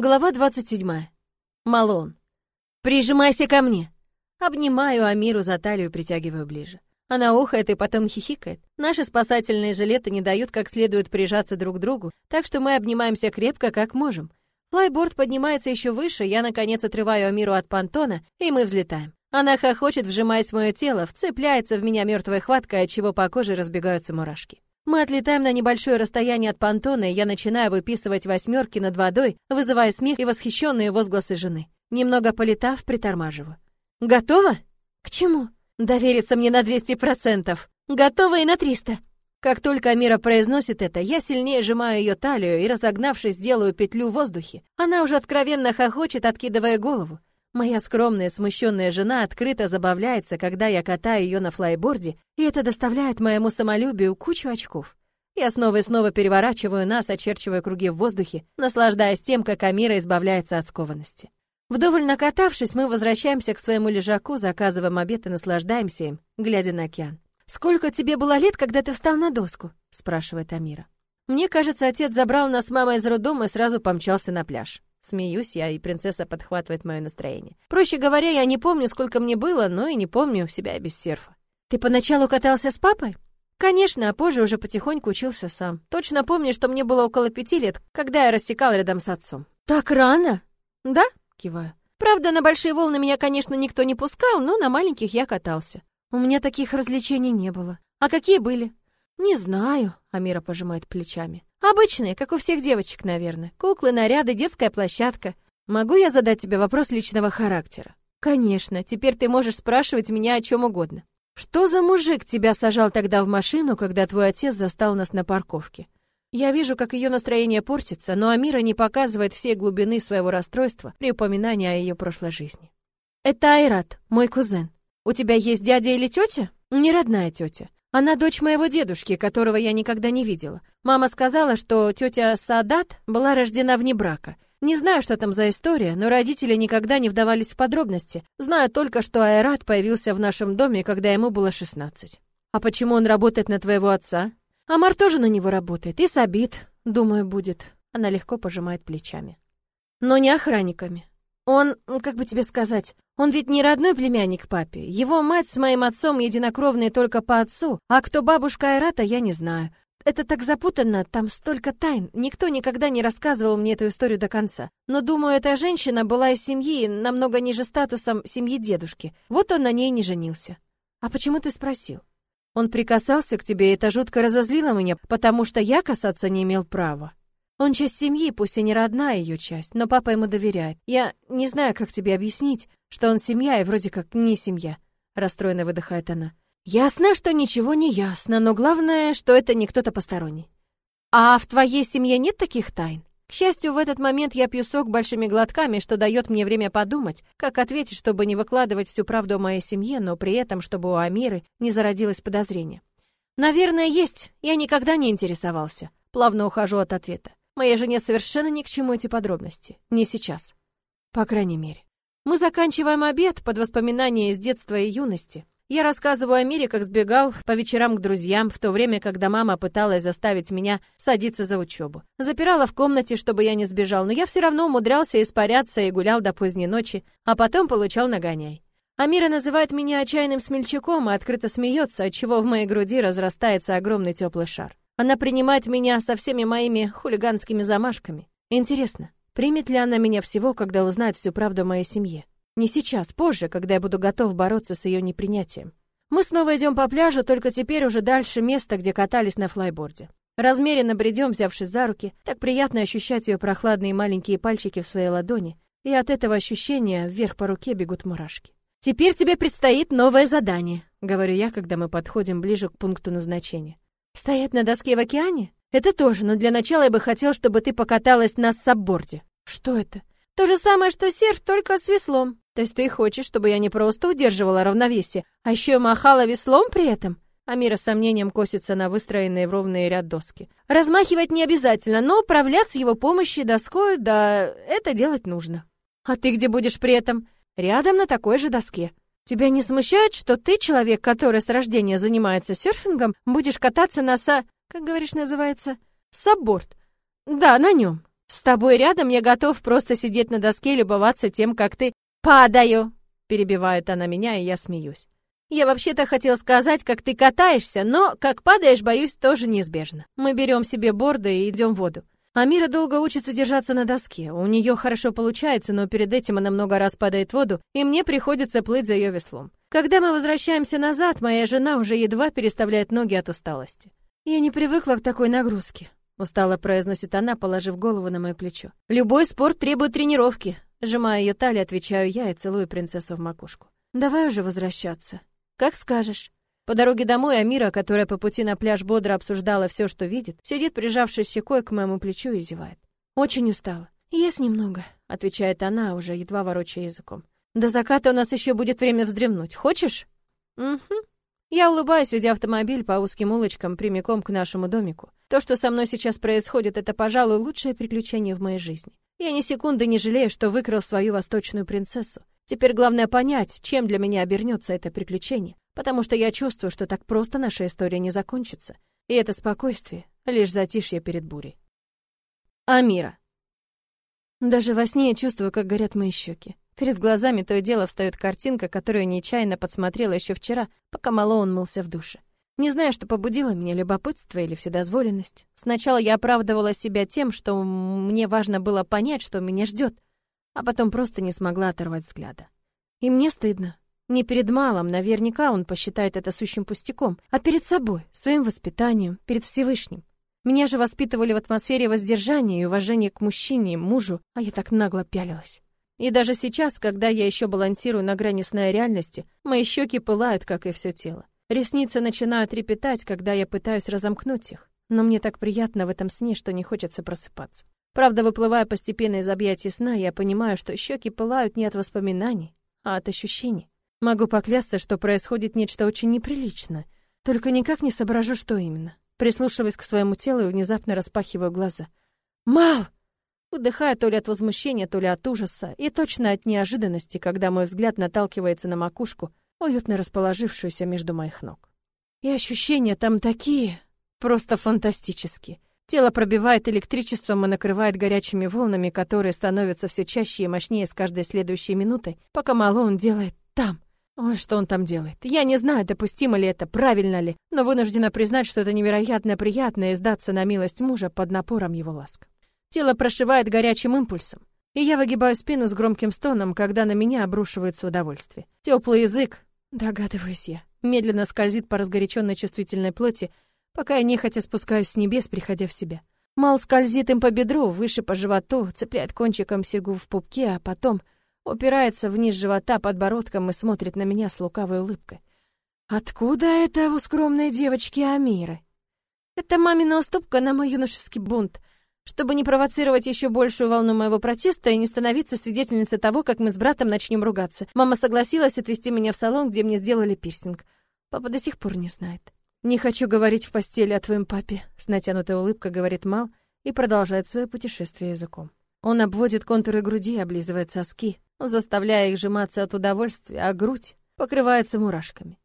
Глава 27. Малон. «Прижимайся ко мне!» Обнимаю Амиру за талию, притягиваю ближе. Она ухает и потом хихикает. Наши спасательные жилеты не дают как следует прижаться друг к другу, так что мы обнимаемся крепко, как можем. Флайборд поднимается еще выше, я, наконец, отрываю Амиру от понтона, и мы взлетаем. Она хохочет, вжимаясь в мое тело, вцепляется в меня мертвой хваткой, от чего по коже разбегаются мурашки. Мы отлетаем на небольшое расстояние от понтона, и я начинаю выписывать восьмерки над водой, вызывая смех и восхищенные возгласы жены. Немного полетав, притормаживаю. «Готова?» «К чему?» «Довериться мне на 200%. Готова и на 300». Как только Амира произносит это, я сильнее сжимаю ее талию и, разогнавшись, делаю петлю в воздухе. Она уже откровенно хохочет, откидывая голову. Моя скромная, смущенная жена открыто забавляется, когда я катаю ее на флайборде, и это доставляет моему самолюбию кучу очков. Я снова и снова переворачиваю нас, очерчивая круги в воздухе, наслаждаясь тем, как Амира избавляется от скованности. Вдоволь накатавшись, мы возвращаемся к своему лежаку, заказываем обед и наслаждаемся им, глядя на океан. «Сколько тебе было лет, когда ты встал на доску?» — спрашивает Амира. Мне кажется, отец забрал нас с мамой из роддома и сразу помчался на пляж. Смеюсь я, и принцесса подхватывает мое настроение. Проще говоря, я не помню, сколько мне было, но и не помню себя без серфа. Ты поначалу катался с папой? Конечно, а позже уже потихоньку учился сам. Точно помню, что мне было около пяти лет, когда я рассекал рядом с отцом. Так рано? Да, киваю. Правда, на большие волны меня, конечно, никто не пускал, но на маленьких я катался. У меня таких развлечений не было. А какие были? Не знаю, Амира пожимает плечами. Обычные, как у всех девочек, наверное. Куклы, наряды, детская площадка. Могу я задать тебе вопрос личного характера? Конечно, теперь ты можешь спрашивать меня о чем угодно. Что за мужик тебя сажал тогда в машину, когда твой отец застал нас на парковке? Я вижу, как ее настроение портится, но Амира не показывает всей глубины своего расстройства при упоминании о ее прошлой жизни. Это Айрат, мой кузен. У тебя есть дядя или тетя? Не родная тетя. Она дочь моего дедушки, которого я никогда не видела. Мама сказала, что тетя Садат была рождена вне брака. Не знаю, что там за история, но родители никогда не вдавались в подробности. Знаю только, что Айрат появился в нашем доме, когда ему было 16. А почему он работает на твоего отца? Амар тоже на него работает. И Сабит, думаю, будет. Она легко пожимает плечами. Но не охранниками. Он, как бы тебе сказать, он ведь не родной племянник папе. Его мать с моим отцом единокровные только по отцу, а кто бабушка Айрата, я не знаю. Это так запутанно, там столько тайн. Никто никогда не рассказывал мне эту историю до конца. Но думаю, эта женщина была из семьи, намного ниже статусом семьи дедушки. Вот он на ней не женился. А почему ты спросил? Он прикасался к тебе, и это жутко разозлило меня, потому что я касаться не имел права. Он часть семьи, пусть и не родная ее часть, но папа ему доверяет. Я не знаю, как тебе объяснить, что он семья и вроде как не семья. Расстроенно выдыхает она. Ясно, что ничего не ясно, но главное, что это не кто-то посторонний. А в твоей семье нет таких тайн? К счастью, в этот момент я пью сок большими глотками, что дает мне время подумать, как ответить, чтобы не выкладывать всю правду о моей семье, но при этом, чтобы у Амиры не зародилось подозрение. Наверное, есть. Я никогда не интересовался. Плавно ухожу от ответа. Моей жене совершенно ни к чему эти подробности. Не сейчас. По крайней мере. Мы заканчиваем обед под воспоминания из детства и юности. Я рассказываю о мире, как сбегал по вечерам к друзьям, в то время, когда мама пыталась заставить меня садиться за учебу. Запирала в комнате, чтобы я не сбежал, но я все равно умудрялся испаряться и гулял до поздней ночи, а потом получал нагоняй. Амира называет меня отчаянным смельчаком и открыто смеется, отчего в моей груди разрастается огромный теплый шар. Она принимает меня со всеми моими хулиганскими замашками. Интересно, примет ли она меня всего, когда узнает всю правду о моей семье? Не сейчас, позже, когда я буду готов бороться с ее непринятием. Мы снова идем по пляжу, только теперь уже дальше места, где катались на флайборде. Размеренно бредем, взявшись за руки. Так приятно ощущать ее прохладные маленькие пальчики в своей ладони. И от этого ощущения вверх по руке бегут мурашки. «Теперь тебе предстоит новое задание», — говорю я, когда мы подходим ближе к пункту назначения. Стоять на доске в океане? Это тоже, но для начала я бы хотел, чтобы ты покаталась на сабборде. Что это? То же самое, что серф, только с веслом. То есть ты хочешь, чтобы я не просто удерживала равновесие, а еще и махала веслом при этом? Амира с сомнением косится на выстроенные в ровный ряд доски. Размахивать не обязательно, но управляться его помощью доской, да, это делать нужно. А ты где будешь при этом? Рядом на такой же доске. Тебя не смущает, что ты, человек, который с рождения занимается серфингом, будешь кататься на са... Как, говоришь, называется? Сабборд. Да, на нем. С тобой рядом я готов просто сидеть на доске и любоваться тем, как ты... Падаю! Перебивает она меня, и я смеюсь. Я вообще-то хотел сказать, как ты катаешься, но как падаешь, боюсь, тоже неизбежно. Мы берем себе борды и идем в воду. Амира долго учится держаться на доске. У нее хорошо получается, но перед этим она много раз падает в воду, и мне приходится плыть за ее веслом. Когда мы возвращаемся назад, моя жена уже едва переставляет ноги от усталости. Я не привыкла к такой нагрузке, устало произносит она, положив голову на мое плечо. Любой спорт требует тренировки. Сжимая ее талию, отвечаю я и целую принцессу в макушку. Давай уже возвращаться. Как скажешь. По дороге домой Амира, которая по пути на пляж бодро обсуждала все, что видит, сидит, прижавшись щекой к моему плечу и зевает. Очень устала. Есть немного, отвечает она, уже едва ворочая языком. До заката у нас еще будет время вздремнуть. Хочешь? Угу. Я улыбаюсь, ведя автомобиль по узким улочкам прямиком к нашему домику. То, что со мной сейчас происходит, это, пожалуй, лучшее приключение в моей жизни. Я ни секунды не жалею, что выкрал свою восточную принцессу. Теперь главное понять, чем для меня обернется это приключение потому что я чувствую, что так просто наша история не закончится. И это спокойствие — лишь затишье перед бурей. Амира. Даже во сне я чувствую, как горят мои щеки. Перед глазами то и дело встает картинка, которую нечаянно подсмотрела еще вчера, пока Малоун мылся в душе. Не знаю, что побудило меня, любопытство или вседозволенность. Сначала я оправдывала себя тем, что мне важно было понять, что меня ждет, а потом просто не смогла оторвать взгляда. И мне стыдно, не перед малым, наверняка он посчитает это сущим пустяком, а перед собой, своим воспитанием, перед Всевышним. Меня же воспитывали в атмосфере воздержания и уважения к мужчине, мужу, а я так нагло пялилась. И даже сейчас, когда я еще балансирую на грани сна и реальности, мои щеки пылают, как и все тело. Ресницы начинают трепетать, когда я пытаюсь разомкнуть их, но мне так приятно в этом сне, что не хочется просыпаться. Правда, выплывая постепенно из объятий сна, я понимаю, что щеки пылают не от воспоминаний, а от ощущений. Могу поклясться, что происходит нечто очень неприличное. Только никак не соображу, что именно. Прислушиваясь к своему телу и внезапно распахиваю глаза. «Мал!» Выдыхая то ли от возмущения, то ли от ужаса, и точно от неожиданности, когда мой взгляд наталкивается на макушку, уютно расположившуюся между моих ног. И ощущения там такие, просто фантастические. Тело пробивает электричеством и накрывает горячими волнами, которые становятся все чаще и мощнее с каждой следующей минутой, пока Малоун делает там, Ой, что он там делает? Я не знаю, допустимо ли это, правильно ли, но вынуждена признать, что это невероятно приятно и сдаться на милость мужа под напором его ласк. Тело прошивает горячим импульсом, и я выгибаю спину с громким стоном, когда на меня обрушивается удовольствие. Теплый язык, догадываюсь я, медленно скользит по разгоряченной чувствительной плоти, пока я нехотя спускаюсь с небес, приходя в себя. Мал скользит им по бедру, выше по животу, цепляет кончиком серьгу в пупке, а потом упирается вниз живота подбородком и смотрит на меня с лукавой улыбкой. Откуда это у скромной девочки Амиры? Это мамина уступка на мой юношеский бунт, чтобы не провоцировать еще большую волну моего протеста и не становиться свидетельницей того, как мы с братом начнем ругаться. Мама согласилась отвезти меня в салон, где мне сделали пирсинг. Папа до сих пор не знает. Не хочу говорить в постели о твоем папе, с натянутой улыбкой говорит Мал и продолжает свое путешествие языком. Он обводит контуры груди, облизывает соски, заставляя их сжиматься от удовольствия, а грудь покрывается мурашками.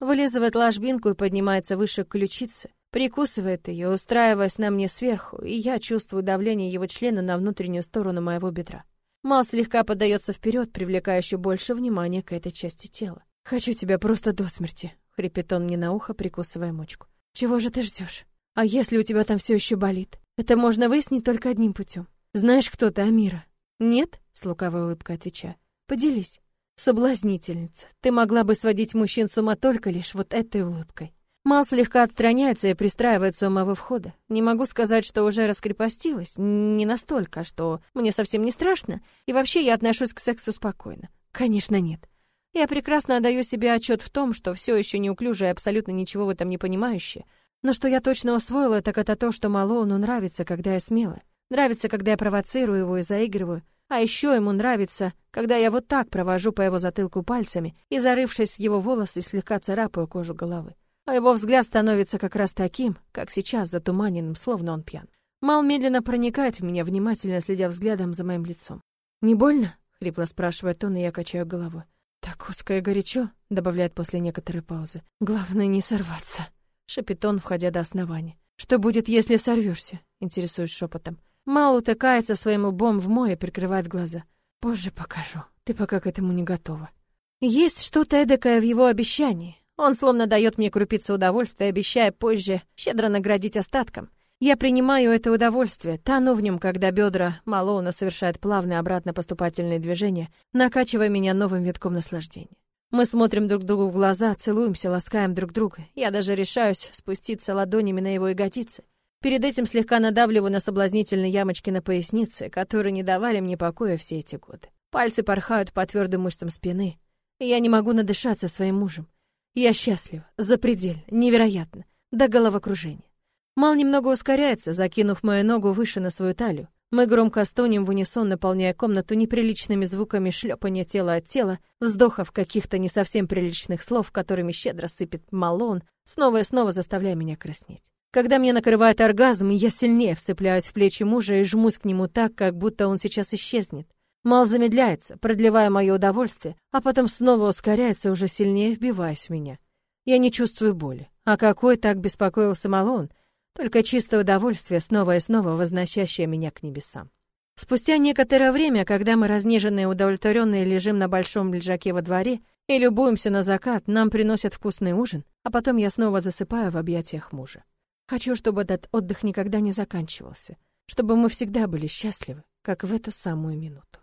Вылизывает ложбинку и поднимается выше ключицы, прикусывает ее, устраиваясь на мне сверху, и я чувствую давление его члена на внутреннюю сторону моего бедра. Мал слегка подается вперед, привлекая еще больше внимания к этой части тела. «Хочу тебя просто до смерти», — хрипит он мне на ухо, прикусывая мочку. «Чего же ты ждешь? А если у тебя там все еще болит? Это можно выяснить только одним путем. Знаешь, кто ты, Амира?» «Нет?» — с лукавой улыбкой отвечаю. «Поделись». «Соблазнительница, ты могла бы сводить мужчин с ума только лишь вот этой улыбкой». Мал слегка отстраняется и пристраивается у моего входа. Не могу сказать, что уже раскрепостилась, не настолько, что мне совсем не страшно, и вообще я отношусь к сексу спокойно. Конечно, нет. Я прекрасно отдаю себе отчет в том, что все еще неуклюжая и абсолютно ничего в этом не понимающая, но что я точно усвоила, так это то, что Малоуну нравится, когда я смелая. Нравится, когда я провоцирую его и заигрываю. А еще ему нравится, когда я вот так провожу по его затылку пальцами и, зарывшись в его волосы, слегка царапаю кожу головы. А его взгляд становится как раз таким, как сейчас, затуманенным, словно он пьян. Мал медленно проникает в меня, внимательно следя взглядом за моим лицом. «Не больно?» — хрипло спрашивает он, и я качаю головой. «Так узко и горячо», — добавляет после некоторой паузы. «Главное не сорваться», — шепит он, входя до основания. «Что будет, если сорвешься?» — интересуюсь шепотом. Мал утыкается своим лбом в мой и прикрывает глаза. Позже покажу. Ты пока к этому не готова. Есть что-то эдакое в его обещании. Он словно дает мне крупицу удовольствия, обещая позже щедро наградить остатком. Я принимаю это удовольствие, тону в нем, когда бедра Малоуна совершают плавные обратно поступательные движения, накачивая меня новым витком наслаждения. Мы смотрим друг другу в глаза, целуемся, ласкаем друг друга. Я даже решаюсь спуститься ладонями на его ягодицы. Перед этим слегка надавливаю на соблазнительные ямочки на пояснице, которые не давали мне покоя все эти годы. Пальцы порхают по твердым мышцам спины. Я не могу надышаться своим мужем. Я счастлива, запредельно, невероятно, до головокружения. Мал немного ускоряется, закинув мою ногу выше на свою талию. Мы громко стонем в унисон, наполняя комнату неприличными звуками шлепания тела от тела, вздохов каких-то не совсем приличных слов, которыми щедро сыпет Малон, снова и снова заставляя меня краснеть. Когда меня накрывает оргазм, я сильнее вцепляюсь в плечи мужа и жмусь к нему так, как будто он сейчас исчезнет. Мал замедляется, продлевая мое удовольствие, а потом снова ускоряется, уже сильнее вбиваясь в меня. Я не чувствую боли. А какой так беспокоился Малон? Только чистое удовольствие, снова и снова возносящее меня к небесам. Спустя некоторое время, когда мы разнеженные и удовлетворенные лежим на большом лежаке во дворе и любуемся на закат, нам приносят вкусный ужин, а потом я снова засыпаю в объятиях мужа. Хочу, чтобы этот отдых никогда не заканчивался, чтобы мы всегда были счастливы, как в эту самую минуту.